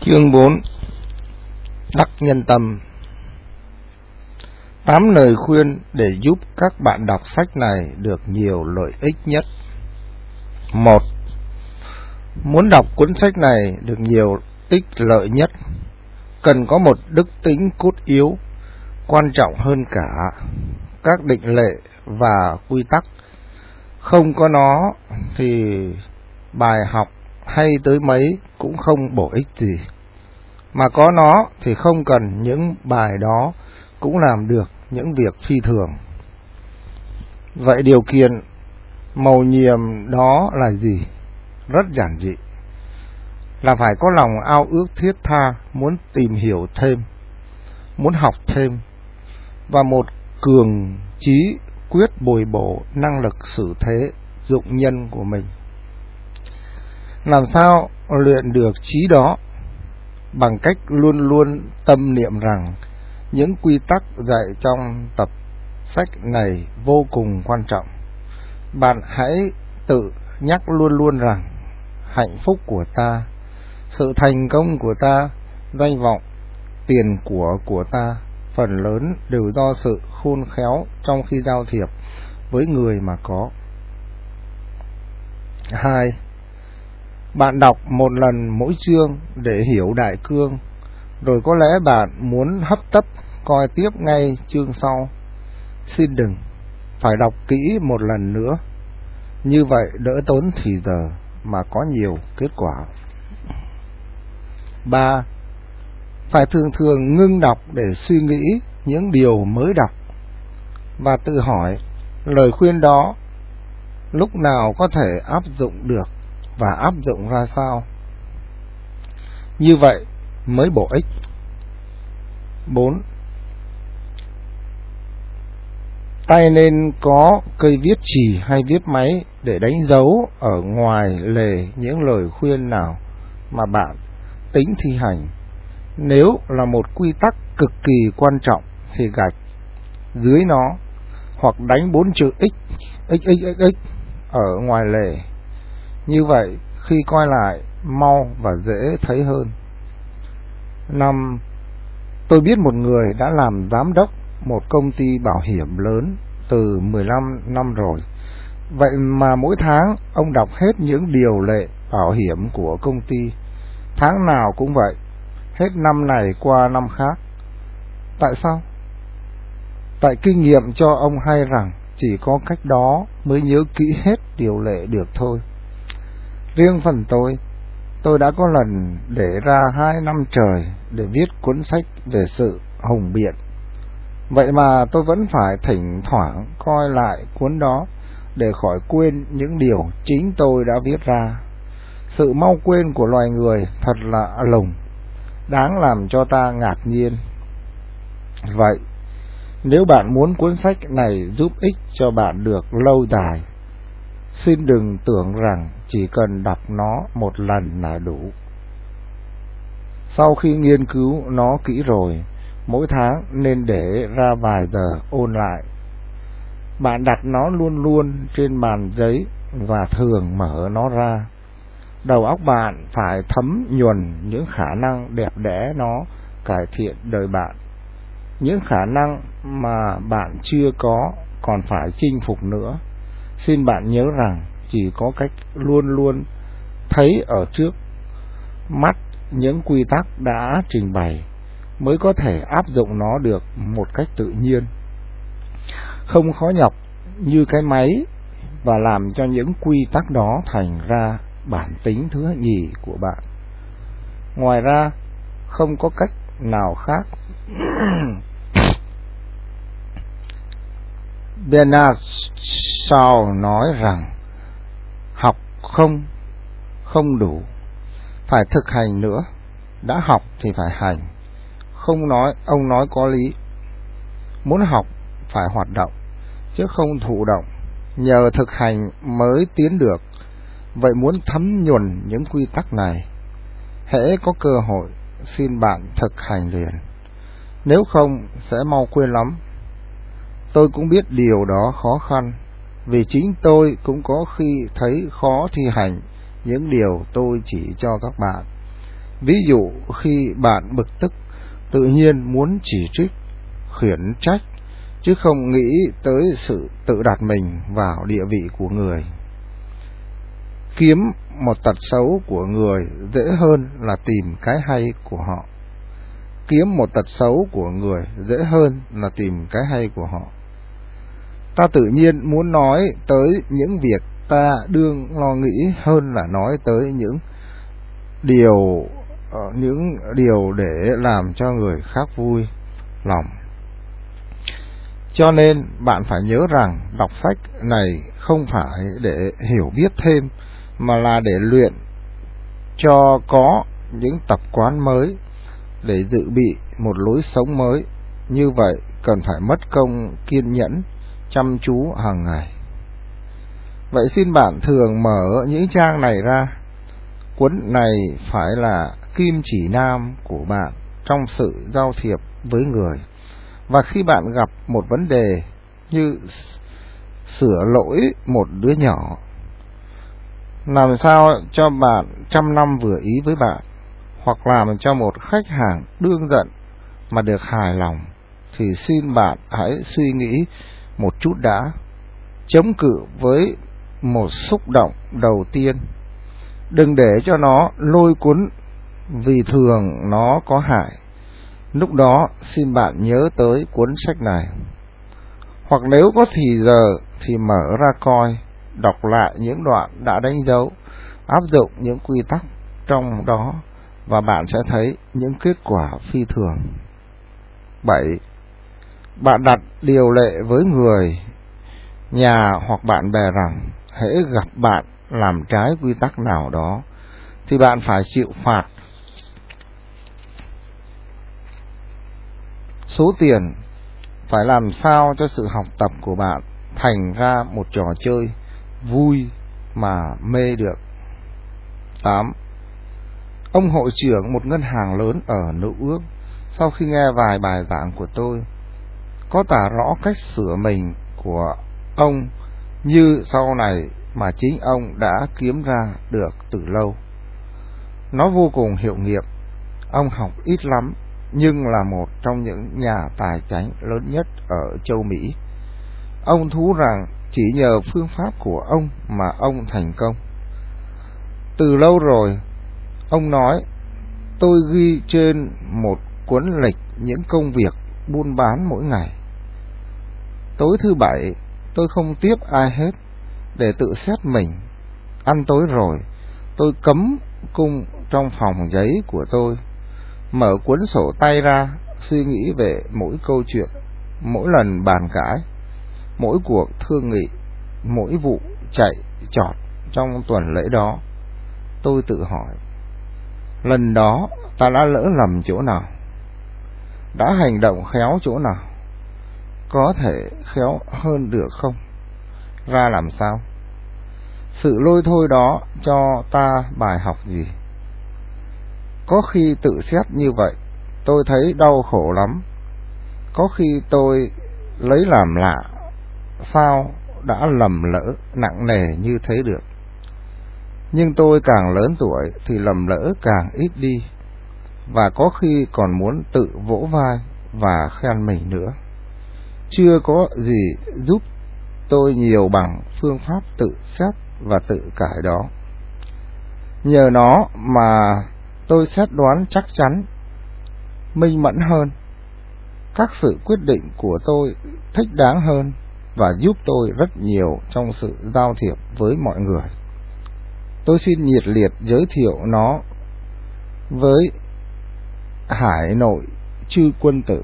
Chương 4 Đắc nhân tâm. Tám lời khuyên để giúp các bạn đọc sách này được nhiều lợi ích nhất. 1. Muốn đọc cuốn sách này được nhiều ích lợi nhất, cần có một đức tính cốt yếu, quan trọng hơn cả các định lệ và quy tắc. Không có nó thì bài học hay tới mấy cũng không bổ ích gì mà có nó thì không cần những bài đó cũng làm được những việc phi thường. Vậy điều kiện màu nhiệm đó là gì? Rất giản dị. Là phải có lòng ao ước thiết tha, muốn tìm hiểu thêm, muốn học thêm, và một cường trí quyết bồi bổ năng lực xử thế dụng nhân của mình. Làm sao luyện được trí đó bằng cách luôn luôn tâm niệm rằng những quy tắc dạy trong tập sách này vô cùng quan trọng. Bạn hãy tự nhắc luôn luôn rằng hạnh phúc của ta, sự thành công của ta, danh vọng, tiền của của ta phần lớn đều do sự khôn khéo trong khi giao thiệp với người mà có. 2. Bạn đọc một lần mỗi chương để hiểu đại cương, rồi có lẽ bạn muốn hấp tấp coi tiếp ngay chương sau. Xin đừng, phải đọc kỹ một lần nữa. Như vậy đỡ tốn thì giờ mà có nhiều kết quả. 3. Phải thường thường ngưng đọc để suy nghĩ những điều mới đọc và tự hỏi lời khuyên đó lúc nào có thể áp dụng được và áp dụng ra sao. Như vậy mới bổ ích. 4. Tay nên có cây viết chì hay viết máy để đánh dấu ở ngoài lề những lời khuyên nào mà bạn tính thi hành. Nếu là một quy tắc cực kỳ quan trọng thì gạch dưới nó hoặc đánh bốn chữ x x x x, x ở ngoài lề như vậy, khi coi lại, mau và dễ thấy hơn. Năm, tôi biết một người đã làm giám đốc một công ty bảo hiểm lớn từ 15 năm rồi. Vậy mà mỗi tháng ông đọc hết những điều lệ bảo hiểm của công ty. Tháng nào cũng vậy, hết năm này qua năm khác. Tại sao? Tại kinh nghiệm cho ông hay rằng chỉ có cách đó mới nhớ kỹ hết điều lệ được thôi. Riêng phần tôi, tôi đã có lần để ra hai năm trời để viết cuốn sách về sự hùng biện. Vậy mà tôi vẫn phải thỉnh thoảng coi lại cuốn đó để khỏi quên những điều chính tôi đã viết ra. Sự mau quên của loài người thật là lùng, đáng làm cho ta ngạc nhiên. Vậy, nếu bạn muốn cuốn sách này giúp ích cho bạn được lâu dài Xin đừng tưởng rằng chỉ cần đọc nó một lần là đủ. Sau khi nghiên cứu nó kỹ rồi, mỗi tháng nên để ra vài giờ ôn lại. Bạn đặt nó luôn luôn trên bàn giấy và thường mở nó ra. Đầu óc bạn phải thấm nhuần những khả năng đẹp đẽ nó cải thiện đời bạn. Những khả năng mà bạn chưa có còn phải chinh phục nữa. Xin bạn nhớ rằng chỉ có cách luôn luôn thấy ở trước mắt những quy tắc đã trình bày mới có thể áp dụng nó được một cách tự nhiên. Không khó nhọc như cái máy và làm cho những quy tắc đó thành ra bản tính thứ nhì của bạn. Ngoài ra, không có cách nào khác. Bernard sau nói rằng học không không đủ, phải thực hành nữa. Đã học thì phải hành. Không nói, ông nói có lý. Muốn học phải hoạt động, chứ không thụ động. Nhờ thực hành mới tiến được. Vậy muốn thấm nhuần những quy tắc này, hễ có cơ hội, xin bạn thực hành liền. Nếu không, sẽ mau quên lắm. Tôi cũng biết điều đó khó khăn, vì chính tôi cũng có khi thấy khó thi hành những điều tôi chỉ cho các bạn. Ví dụ khi bạn bực tức, tự nhiên muốn chỉ trích, khiển trách, chứ không nghĩ tới sự tự đặt mình vào địa vị của người. Kiếm một tật xấu của người dễ hơn là tìm cái hay của họ. Kiếm một tật xấu của người dễ hơn là tìm cái hay của họ. Ta tự nhiên muốn nói tới những việc ta đương lo nghĩ hơn là nói tới những điều ờ, những điều để làm cho người khác vui lòng. Cho nên bạn phải nhớ rằng đọc sách này không phải để hiểu biết thêm mà là để luyện cho có những tập quán mới để dự bị một lối sống mới. Như vậy cần phải mất công kiên nhẫn, chăm chú hàng ngày. Vậy xin bạn thường mở những trang này ra. Cuốn này phải là kim chỉ nam của bạn trong sự giao thiệp với người. Và khi bạn gặp một vấn đề như sửa lỗi một đứa nhỏ, làm sao cho bạn trăm năm vừa ý với bạn, hoặc làm cho một khách hàng đương giận mà được hài lòng, thì xin bạn hãy suy nghĩ một chút đã, chống cự với một xúc động đầu tiên. Đừng để cho nó lôi cuốn vì thường nó có hại. Lúc đó xin bạn nhớ tới cuốn sách này. Hoặc nếu có thì giờ thì mở ra coi, đọc lại những đoạn đã đánh dấu, áp dụng những quy tắc trong đó và bạn sẽ thấy những kết quả phi thường. 7. Bạn đặt điều lệ với người, nhà hoặc bạn bè rằng hễ gặp bạn làm trái quy tắc nào đó thì bạn phải chịu phạt số tiền phải làm sao cho sự học tập của bạn thành ra một trò chơi vui mà mê được 8. Ông hội trưởng một ngân hàng lớn ở Nữ Ước sau khi nghe vài bài giảng của tôi có tả rõ cách sửa mình của ông như sau này mà chính ông đã kiếm ra được từ lâu. Nó vô cùng hiệu nghiệm. Ông học ít lắm, nhưng là một trong những nhà tài chánh lớn nhất ở châu Mỹ. Ông thú rằng chỉ nhờ phương pháp của ông mà ông thành công. Từ lâu rồi, ông nói, tôi ghi trên một cuốn lịch những công việc buôn bán mỗi ngày. Tối thứ bảy, tôi không tiếp ai hết để tự xét mình. Ăn tối rồi, tôi cấm cung trong phòng giấy của tôi, mở cuốn sổ tay ra, suy nghĩ về mỗi câu chuyện, mỗi lần bàn cãi, mỗi cuộc thương nghị, mỗi vụ chạy trọt trong tuần lễ đó. Tôi tự hỏi, lần đó ta đã lỡ lầm chỗ nào? Đã hành động khéo chỗ nào? Có thể khéo hơn được không? ra làm sao? Sự lôi thôi đó cho ta bài học gì? Có khi tự xét như vậy, tôi thấy đau khổ lắm. Có khi tôi lấy làm lạ, sao đã lầm lỡ nặng nề như thế được. Nhưng tôi càng lớn tuổi thì lầm lỡ càng ít đi, và có khi còn muốn tự vỗ vai và khen mình nữa. Chưa có gì giúp tôi nhiều bằng phương pháp tự xét và tự cải đó. Nhờ nó mà tôi xét đoán chắc chắn, minh mẫn hơn. Các sự quyết định của tôi thích đáng hơn và giúp tôi rất nhiều trong sự giao thiệp với mọi người. Tôi xin nhiệt liệt giới thiệu nó với Hải Nội Chư Quân Tử.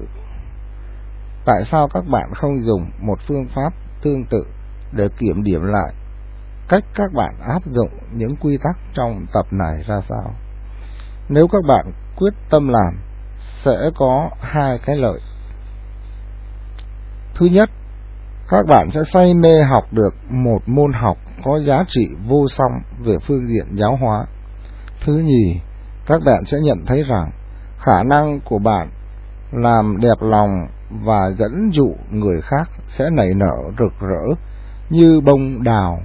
Tại sao các bạn không dùng một phương pháp tương tự để kiểm điểm lại cách các bạn áp dụng những quy tắc trong tập này ra sao. Nếu các bạn quyết tâm làm, sẽ có hai cái lợi. Thứ nhất, các bạn sẽ say mê học được một môn học có giá trị vô song về phương diện giáo hóa. Thứ nhì, các bạn sẽ nhận thấy rằng khả năng của bạn làm đẹp lòng và dẫn dụ người khác sẽ nảy nở rực rỡ như bông đào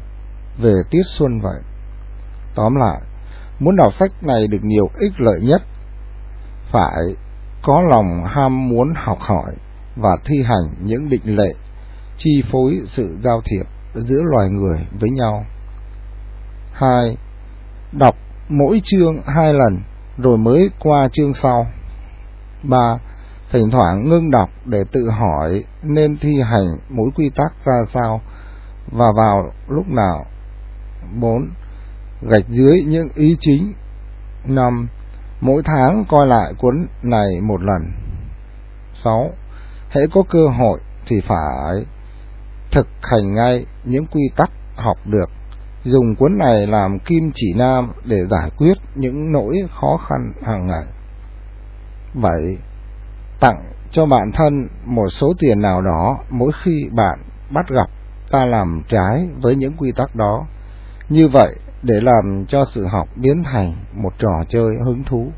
về tiết xuân vậy. Tóm lại, Muốn đọc sách này được nhiều ích lợi nhất, phải có lòng ham muốn học hỏi và thi hành những định lệ chi phối sự giao thiệp giữa loài người với nhau. 2. Đọc mỗi chương hai lần rồi mới qua chương sau. 3. Thỉnh thoảng ngưng đọc để tự hỏi nên thi hành mỗi quy tắc ra sao và vào lúc nào. 4. Gạch dưới những ý chính. 5. Mỗi tháng coi lại cuốn này một lần. 6. Hãy có cơ hội thì phải thực hành ngay những quy tắc học được dùng cuốn này làm kim chỉ nam để giải quyết những nỗi khó khăn hàng ngày. 7. Tặng cho bản thân một số tiền nào đó mỗi khi bạn bắt gặp ta làm trái với những quy tắc đó. Như vậy, để làm cho sự học biến thành một trò chơi hứng thú.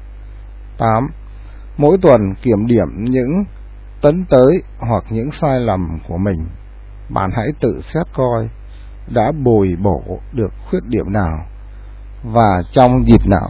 8. Mỗi tuần kiểm điểm những tấn tới hoặc những sai lầm của mình. Bạn hãy tự xét coi đã bồi bổ được khuyết điểm nào và trong dịp nào